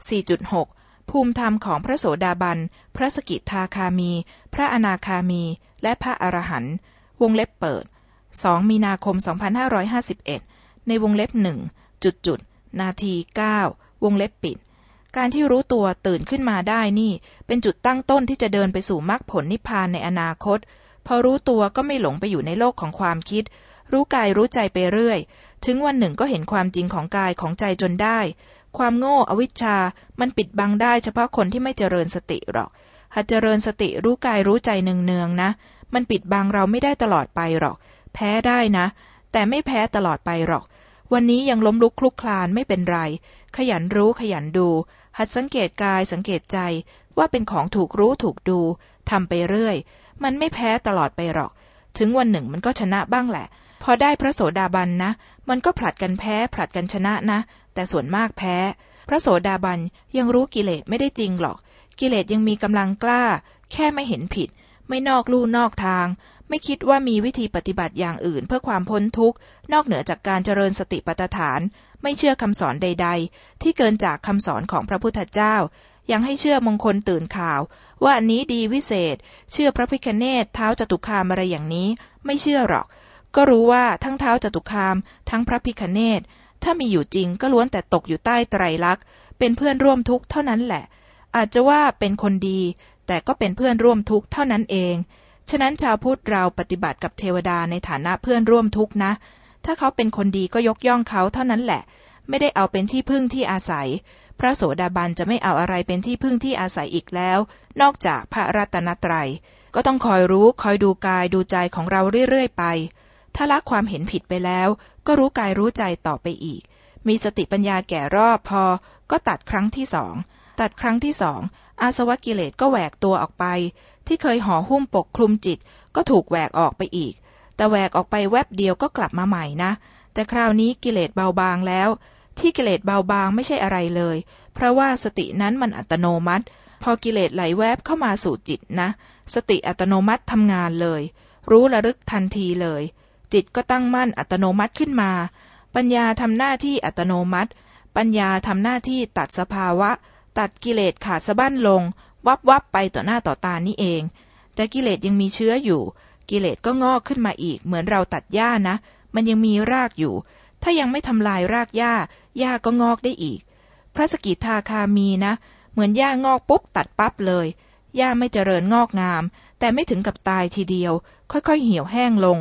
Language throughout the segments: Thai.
4.6 ภูมิธรรมของพระโสดาบัน พระสกิทาคามี พระอนาคามี และพระอรหันต์ วงเล็บเปิด 2 มีนาคม 2551 ในวงเล็บหนึ่งจุดจุด นาที 9 วงเล็บปิด การที่รู้ตัวตื่นขึ้นมาได้นี่ เป็นจุดตั้งต้นที่จะเดินไปสู่มรรคผลนิพพานในอนาคต พอรู้ตัวก็ไม่หลงไปอยู่ในโลกของความคิด รู้กายรู้ใจไปเรื่อย ถึงวันหนึ่งก็เห็นความจริงของกายของใจจนได้ ความโง่อวิชชา มันปิดบังได้เฉพาะคนที่ไม่เจริญสติหรอก หากเจริญสติรู้กายรู้ใจเนืองๆนะ มันปิดบังเราไม่ได้ตลอดไปหรอก แพ้ได้นะ แต่ไม่แพ้ตลอดไปหรอก วันนี้ยังล้มลุกคลุกคลานไม่เป็นไร ขยันรู้ขยันดู หัดสังเกตกายสังเกตใจว่าเป็นของถูกรู้ถูกดูทำไปเรื่อย มันไม่แพ้ตลอดไปหรอก ถึงวันหนึ่งมันก็ชนะบ้างแหละ พอได้พระโสดาบันนะ มันก็ผลัดกันแพ้ผลัดกันชนะนะ แต่ส่วนมากแพ้ พระโสดาบันยังรู้กิเลสไม่ได้จริงหรอก กิเลสยังมีกำลังกล้า แค่ไม่เห็นผิด ไม่นอกลู่นอกทาง ไม่คิดว่ามีวิธีปฏิบัติอย่างอื่นเพื่อความพ้นทุกข์ นอกเหนือจากการเจริญสติปัฏฐาน ไม่เชื่อคำสอนใด ๆ ที่เกินจากคำสอนของพระพุทธเจ้า ยังให้เชื่อมงคลตื่นข่าว ว่าอันนี้ดีวิเศษ เชื่อพระพิคเนตเท้าจตุคามอะไรอย่างนี้ ไม่เชื่อหรอก ก็รู้ว่าทั้งเท้าจตุคาม ทั้งพระพิคเนต ถ้ามีอยู่จริงก็ล้วนแต่ตกอยู่ใต้ไตรลักษณ์ เป็นเพื่อนร่วมทุกข์เท่านั้นแหละ อาจจะว่าเป็นคนดี แต่ก็เป็นเพื่อนร่วมทุกข์เท่านั้นเอง ฉะนั้นชาวพุทธเราปฏิบัติกับเทวดาในฐานะเพื่อนร่วมทุกข์นะ ถ้าเขาเป็นคนดีก็ยกย่องเขาเท่านั้นแหละ ไม่ได้เอาเป็นที่พึ่งที่อาศัย พระโสดาบันจะไม่เอาอะไรเป็นที่พึ่งที่อาศัยอีกแล้ว นอกจากพระรัตนตรัย ก็ต้องคอยรู้คอยดูกายดูใจของเราเรื่อยๆไป ถ้าละความเห็นผิดไปแล้ว ก็รู้กายรู้ใจต่อไปอีก มีสติปัญญาแก่รอบพอ ก็ตัดครั้งที่สอง ตัดครั้งที่สอง อาสวะกิเลสก็แหวกตัวออกไป ที่เคยห่อหุ้มปกคลุมจิต ก็ถูกแหวกออกไปอีก แต่แหวกออกไปแวบเดียวก็กลับมาใหม่นะ แต่คราวนี้กิเลสเบาบางแล้ว ที่กิเลสเบาบางไม่ใช่อะไรเลย เพราะว่าสตินั้นมันอัตโนมัติ พอกิเลสไหลแวบเข้ามาสู่จิตนะ สติอัตโนมัติทำงานเลย รู้ระลึกทันทีเลย จิตก็ตั้งมั่นอัตโนมัติขึ้นมา ปัญญาทำหน้าที่อัตโนมัติ ปัญญาทำหน้าที่ตัดสภาวะ ตัดกิเลสขาดสะบั้นลง วับวับไปต่อหน้าต่อตานี่เอง แต่กิเลสยังมีเชื้ออยู่ กิเลสก็งอกขึ้นมาอีก เหมือนเราตัดหญ้านะ มันยังมีรากอยู่ ถ้ายังไม่ทำลายรากหญ้าหญ้าก็งอกได้อีก พระสกิทาคามีนะ เหมือนหญ้างอกปุ๊บตัดปั๊บเลยหญ้าไม่เจริญงอกงาม แต่ไม่ถึงกับตายทีเดียว ค่อยๆเหี่ยวแห้งลง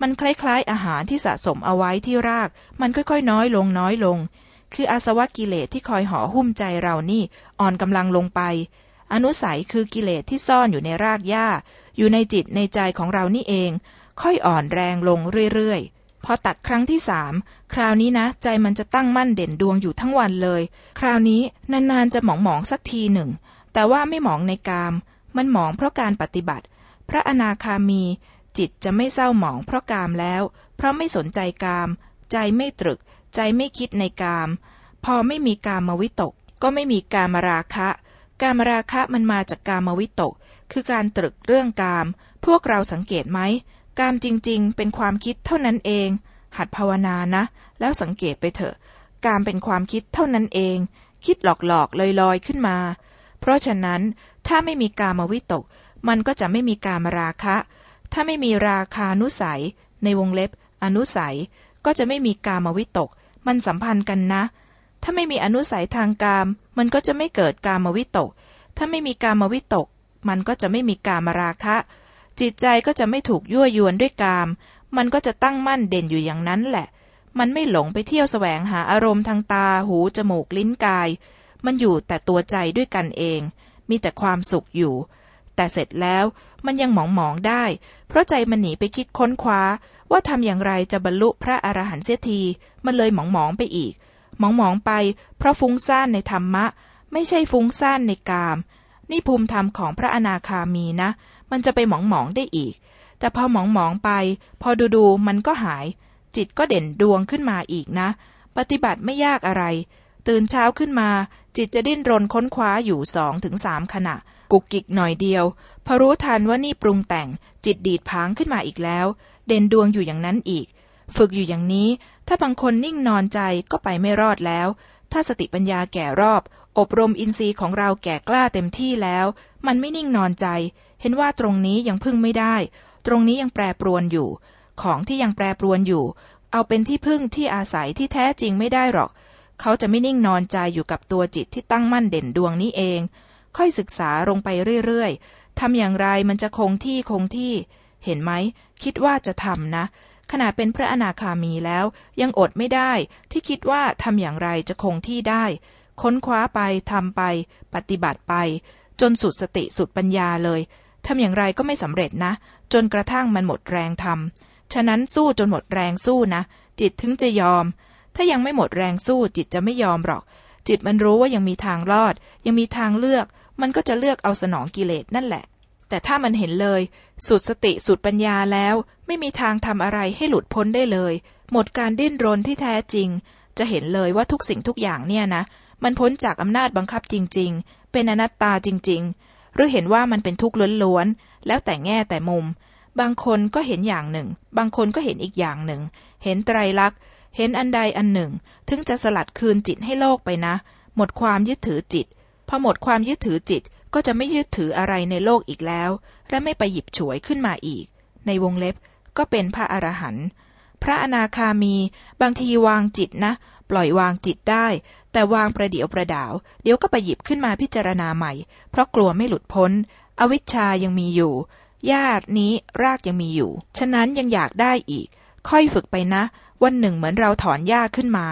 มันคล้ายๆอาหารที่สะสมเอาไว้ที่ราก มันค่อยๆ น้อยลงน้อยลง คืออาสวะกิเลสที่คอยห่อหุ้มใจเรานี่อ่อนกำลังลงไป อนุสัยคือกิเลสที่ซ่อนอยู่ในรากหญ้า อยู่ในจิตในใจของเรานี่เอง ค่อยอ่อนแรงลงเรื่อยๆพอตัดครั้งที่สามคราวนี้นะ ใจมันจะตั้งมั่นเด่นดวงอยู่ทั้งวันเลย คราวนี้นานๆจะหมองหมองสักทีหนึ่ง แต่ว่าไม่หมองในกาม มันหมองเพราะการปฏิบัติ พระอนาคามี จิตจะไม่เศร้าหมองเพราะกามแล้ว เพราะไม่สนใจกาม ใจไม่ตรึก ใจไม่คิดในกาม พอไม่มีกามวิตก ก็ไม่มีกามราคะ กามราคะมันมาจากกามวิตก คือการตรึกเรื่องกาม พวกเราสังเกตไหม กามจริงๆ เป็นความคิดเท่านั้นเอง หัดภาวนานะ แล้วสังเกตไปเถอะ กามเป็นความคิดเท่านั้นเอง คิดหลอกๆลอยๆขึ้นมา เพราะฉะนั้นถ้าไม่มีกามวิตก มันก็จะไม่มีกามราคะ ถ้าไม่มีราคานุสัย ในวงเล็บ อนุสัย ก็จะไม่มีกามวิตก มันสัมพันธ์กันนะ ถ้าไม่มีอนุสัยทางกาม มันก็จะไม่เกิดกามวิตก ถ้าไม่มีกามวิตก มันก็จะไม่มีกามราคะ จิตใจก็จะไม่ถูกยั่วยวนด้วยกาม มันก็จะตั้งมั่นเด่นอยู่อย่างนั้นแหละ มันไม่หลงไปเที่ยวแสวงหาอารมณ์ทางตา หู จมูก ลิ้น กาย มันอยู่แต่ตัวใจด้วยกันเอง มีแต่ความสุขอยู่ แต่เสร็จแล้วมันยังหมองหมองได้ เพราะใจมันหนีไปคิดค้นคว้า ว่าทำอย่างไรจะบรรลุพระอรหันต์เสียที มันเลยหมองหมองไปอีก หมองหมองไป เพราะฟุ้งซ่านในธรรมะ ไม่ใช่ฟุ้งซ่านในกาม นี่ภูมิธรรมของพระอนาคามีนะ มันจะไปหมองหมองได้อีก แต่พอหมองหมองไป พอดูดูมันก็หาย จิตก็เด่นดวงขึ้นมาอีกนะ ปฏิบัติไม่ยากอะไร ตื่นเช้าขึ้นมา จิตจะดิ้นรนค้นคว้าอยู่สองถึงสามขณะ กุกกิกหน่อยเดียว พอรู้ทันว่านี่ปรุงแต่ง จิตดีดพังขึ้นมาอีกแล้ว เด่นดวงอยู่อย่างนั้นอีก ฝึกอยู่อย่างนี้ ถ้าบางคนนิ่งนอนใจก็ไปไม่รอดแล้ว ถ้าสติปัญญาแก่รอบ อบรมอินทรีย์ของเราแก่กล้าเต็มที่แล้ว มันไม่นิ่งนอนใจ เห็นว่าตรงนี้ยังพึ่งไม่ได้ ตรงนี้ยังแปรปรวนอยู่ ของที่ยังแปรปรวนอยู่ เอาเป็นที่พึ่งที่อาศัยที่แท้จริงไม่ได้หรอก เขาจะไม่นิ่งนอนใจอยู่กับตัวจิตที่ตั้งมั่นเด่นดวงนี้เอง ค่อยศึกษาลงไปเรื่อยๆทำอย่างไรมันจะคงที่คงที่ เห็นไหม คิดว่าจะทำนะ ขนาดเป็นพระอนาคามีแล้ว ยังอดไม่ได้ ที่คิดว่าทำอย่างไรจะคงที่ได้ ค้นคว้าไปทำไป ปฏิบัติไป จนสุดสติสุดปัญญาเลยทำอย่างไรก็ไม่สำเร็จนะ จนกระทั่งมันหมดแรงทำฉะนั้นสู้จนหมดแรงสู้นะ จิตถึงจะยอม ถ้ายังไม่หมดแรงสู้จิตจะไม่ยอมหรอกจิตมันรู้ว่ายังมีทางรอด ยังมีทางเลือก มันก็จะเลือกเอาสนองกิเลสนั่นแหละ แต่ถ้ามันเห็นเลย สุดสติสุดปัญญาแล้ว ไม่มีทางทำอะไรให้หลุดพ้นได้เลย หมดการดิ้นรนที่แท้จริง จะเห็นเลยว่าทุกสิ่งทุกอย่างเนี่ยนะ มันพ้นจากอำนาจบังคับจริง ๆ เป็นอนัตตาจริง ๆ หรือเห็นว่ามันเป็นทุกข์ล้วนๆแล้วแต่แง่แต่มุม บางคนก็เห็นอย่างหนึ่ง บางคนก็เห็นอีกอย่างหนึ่ง เห็นไตรลักษณ์เห็นอันใดอันหนึ่ง ถึงจะสลัดคืนจิตให้โลกไปนะ หมดความยึดถือจิต พอหมดความยึดถือจิตก็จะไม่ยึดถืออะไรในโลกอีกแล้ว และไม่ไปหยิบฉวยขึ้นมาอีก ในวงเล็บก็เป็นพระอรหันต์พระอนาคามีบางทีวางจิตนะ ปล่อยวางจิตได้ แต่วางประเดี๋ยวประดาว เดี๋ยวก็ไปหยิบขึ้นมาพิจารณาใหม่ เพราะกลัวไม่หลุดพ้น อวิชชายังมีอยู่ ญาตินี้รากยังมีอยู่ ฉะนั้นยังอยากได้อีก ค่อยฝึกไปนะ วันหนึ่งเหมือนเราถอนหญ้าขึ้นมา